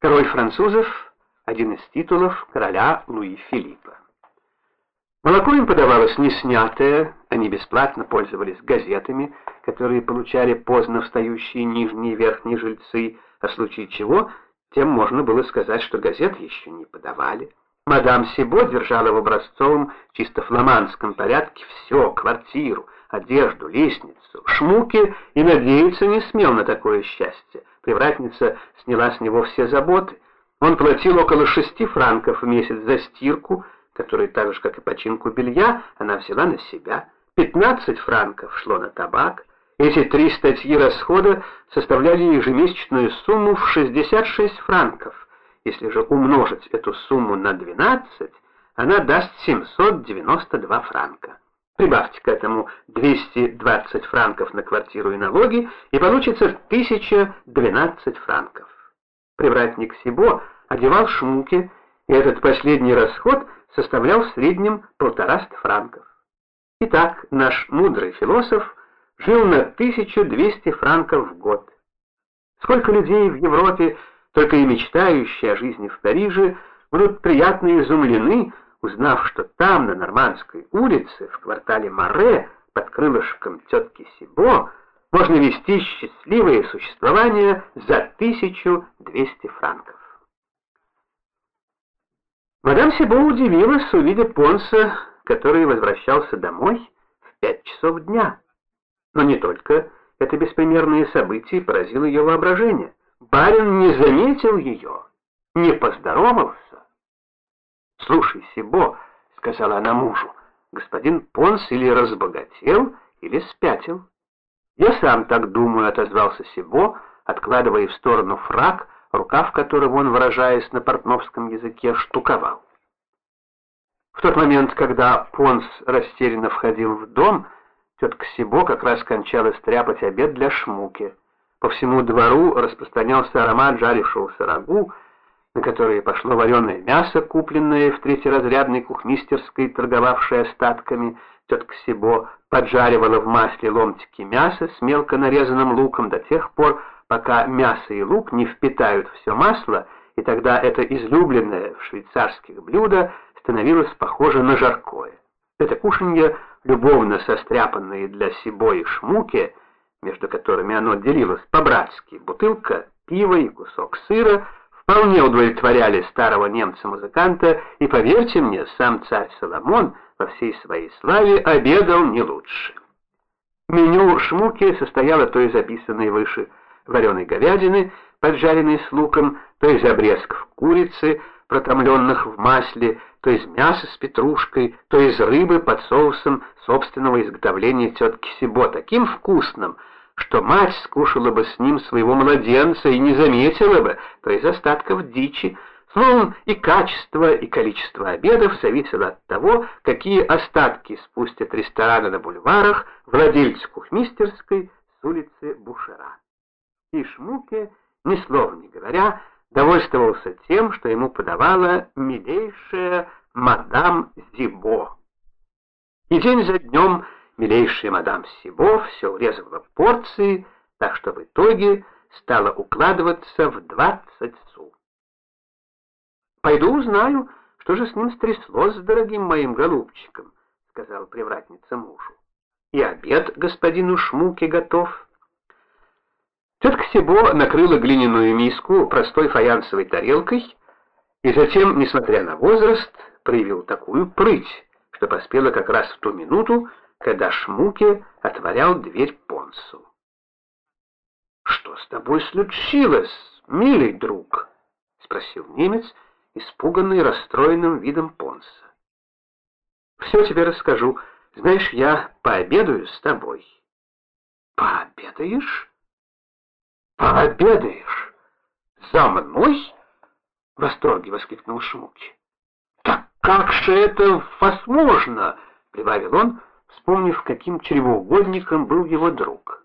Король французов – один из титулов короля Луи Филиппа. Молоко им подавалось не снятое, они бесплатно пользовались газетами, которые получали поздно встающие нижние и верхние жильцы, а в случае чего, тем можно было сказать, что газет еще не подавали. Мадам Сибо держала в образцовом, чисто фламандском порядке все, квартиру, одежду, лестницу, шмуки и надеяться не смел на такое счастье. Привратница сняла с него все заботы. Он платил около шести франков в месяц за стирку, которую так же, как и починку белья, она взяла на себя. Пятнадцать франков шло на табак. Эти три статьи расхода составляли ежемесячную сумму в 66 франков. Если же умножить эту сумму на 12, она даст 792 франка. Прибавьте к этому 220 франков на квартиру и налоги, и получится 1012 франков. Привратник Сибо одевал шмуки, и этот последний расход составлял в среднем полтораста франков. Итак, наш мудрый философ жил на 1200 франков в год. Сколько людей в Европе, только и мечтающие о жизни в Париже, будут приятно изумлены, узнав, что там, на Нормандской улице, в квартале Море, под крылышком тетки Сибо, можно вести счастливое существование за 1200 франков. Мадам Сибо удивилась, увидев Понса, который возвращался домой в пять часов дня. Но не только это беспримерное событие поразило ее воображение. Барин не заметил ее, не поздоровался. «Слушай, Сибо», — сказала она мужу, — «господин Понс или разбогател, или спятил». «Я сам так думаю», — отозвался Сибо, откладывая в сторону фраг, рукав которого он, выражаясь на портновском языке, штуковал. В тот момент, когда Понс растерянно входил в дом, тетка Сибо как раз кончала стряпать обед для шмуки. По всему двору распространялся аромат жарившегося рагу, на которые пошло вареное мясо, купленное в третьеразрядной кухмистерской, торговавшей остатками. Тетка Сибо поджаривала в масле ломтики мяса с мелко нарезанным луком до тех пор, пока мясо и лук не впитают все масло, и тогда это излюбленное в швейцарских блюдо становилось похоже на жаркое. Это кушанье, любовно состряпанное для Сибо и Шмуки, между которыми оно делилось по-братски, бутылка пива и кусок сыра — вполне удовлетворяли старого немца-музыканта, и, поверьте мне, сам царь Соломон во всей своей славе обедал не лучше. Меню шмуки состояло то из описанной выше вареной говядины, поджаренной с луком, то из обрезков курицы, протомленных в масле, то из мяса с петрушкой, то из рыбы под соусом собственного изготовления тетки Сибо, таким вкусным, что мать скушала бы с ним своего младенца и не заметила бы, то из остатков дичи, Словом, и качество, и количество обедов зависело от того, какие остатки спустят рестораны на бульварах владельцы кухмистерской с улицы Бушера. И Шмуке, ни слова не говоря, довольствовался тем, что ему подавала милейшая мадам Зибо. И день за днем Милейшая мадам Сибо все урезала порции, так что в итоге стала укладываться в двадцать су. «Пойду узнаю, что же с ним стряслось с дорогим моим голубчиком», — сказала привратница мужу. «И обед господину Шмуке готов». Тетка Сибо накрыла глиняную миску простой фаянсовой тарелкой и затем, несмотря на возраст, проявил такую прыть, что поспела как раз в ту минуту, когда Шмуке отворял дверь Понсу. «Что с тобой случилось, милый друг?» — спросил немец, испуганный расстроенным видом Понса. «Все тебе расскажу. Знаешь, я пообедаю с тобой». «Пообедаешь?» «Пообедаешь? За мной?» — восторге воскликнул Шмуки. «Так как же это возможно?» — прибавил он, вспомнив, каким чревоугодником был его друг.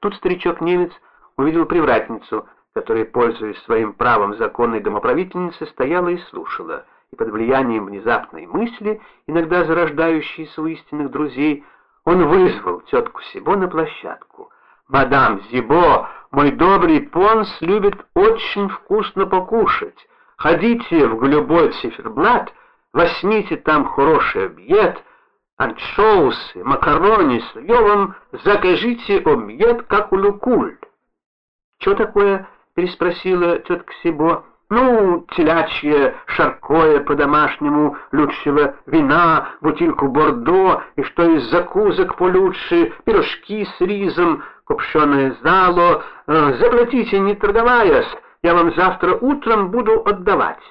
Тут старичок-немец увидел привратницу, которая, пользуясь своим правом законной домоправительницы, стояла и слушала, и под влиянием внезапной мысли, иногда зарождающейся у истинных друзей, он вызвал тетку Сибо на площадку. «Мадам Зибо, мой добрый Понс любит очень вкусно покушать. Ходите в голубой циферблат, возьмите там хороший обед, анчоусы, макарони с льевом, закажите обед, как у Люкуль». «Что такое?» — переспросила тетка Сибо. Ну, телячье, шаркое по-домашнему, лучшего вина, бутылку бордо, и что из закусок получше, пирожки с ризом, копченое зало. Э, заплатите, не торговаясь, я вам завтра утром буду отдавать.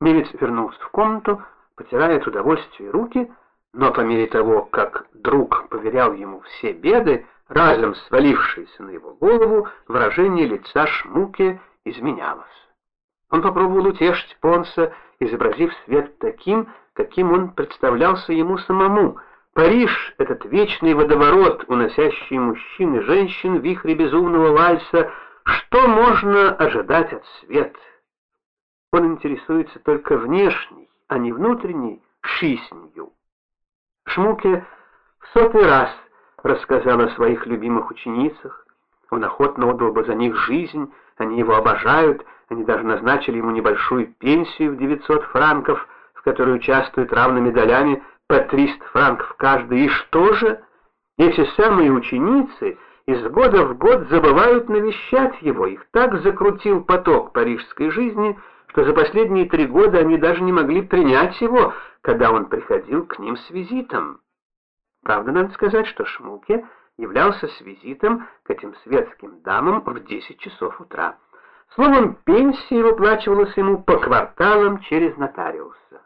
Немец вернулся в комнату, потирая от удовольствия руки, но по мере того, как друг поверял ему все беды, разом свалившиеся на его голову, выражение лица Шмуке изменялось. Он попробовал утешить Понса, изобразив свет таким, каким он представлялся ему самому. Париж, этот вечный водоворот, уносящий мужчин и женщин в вихре безумного вальса, что можно ожидать от света? Он интересуется только внешней, а не внутренней жизнью. Шмуке в сотый раз рассказал о своих любимых ученицах, он охотно отдал бы за них жизнь, они его обожают, они даже назначили ему небольшую пенсию в 900 франков, в которой участвуют равными долями по 300 франков каждый. И что же? Эти самые ученицы из года в год забывают навещать его. Их так закрутил поток парижской жизни, что за последние три года они даже не могли принять его, когда он приходил к ним с визитом. Правда, надо сказать, что Шмуке являлся с визитом к этим светским дамам в 10 часов утра. Словом, пенсия выплачивалась ему по кварталам через нотариуса.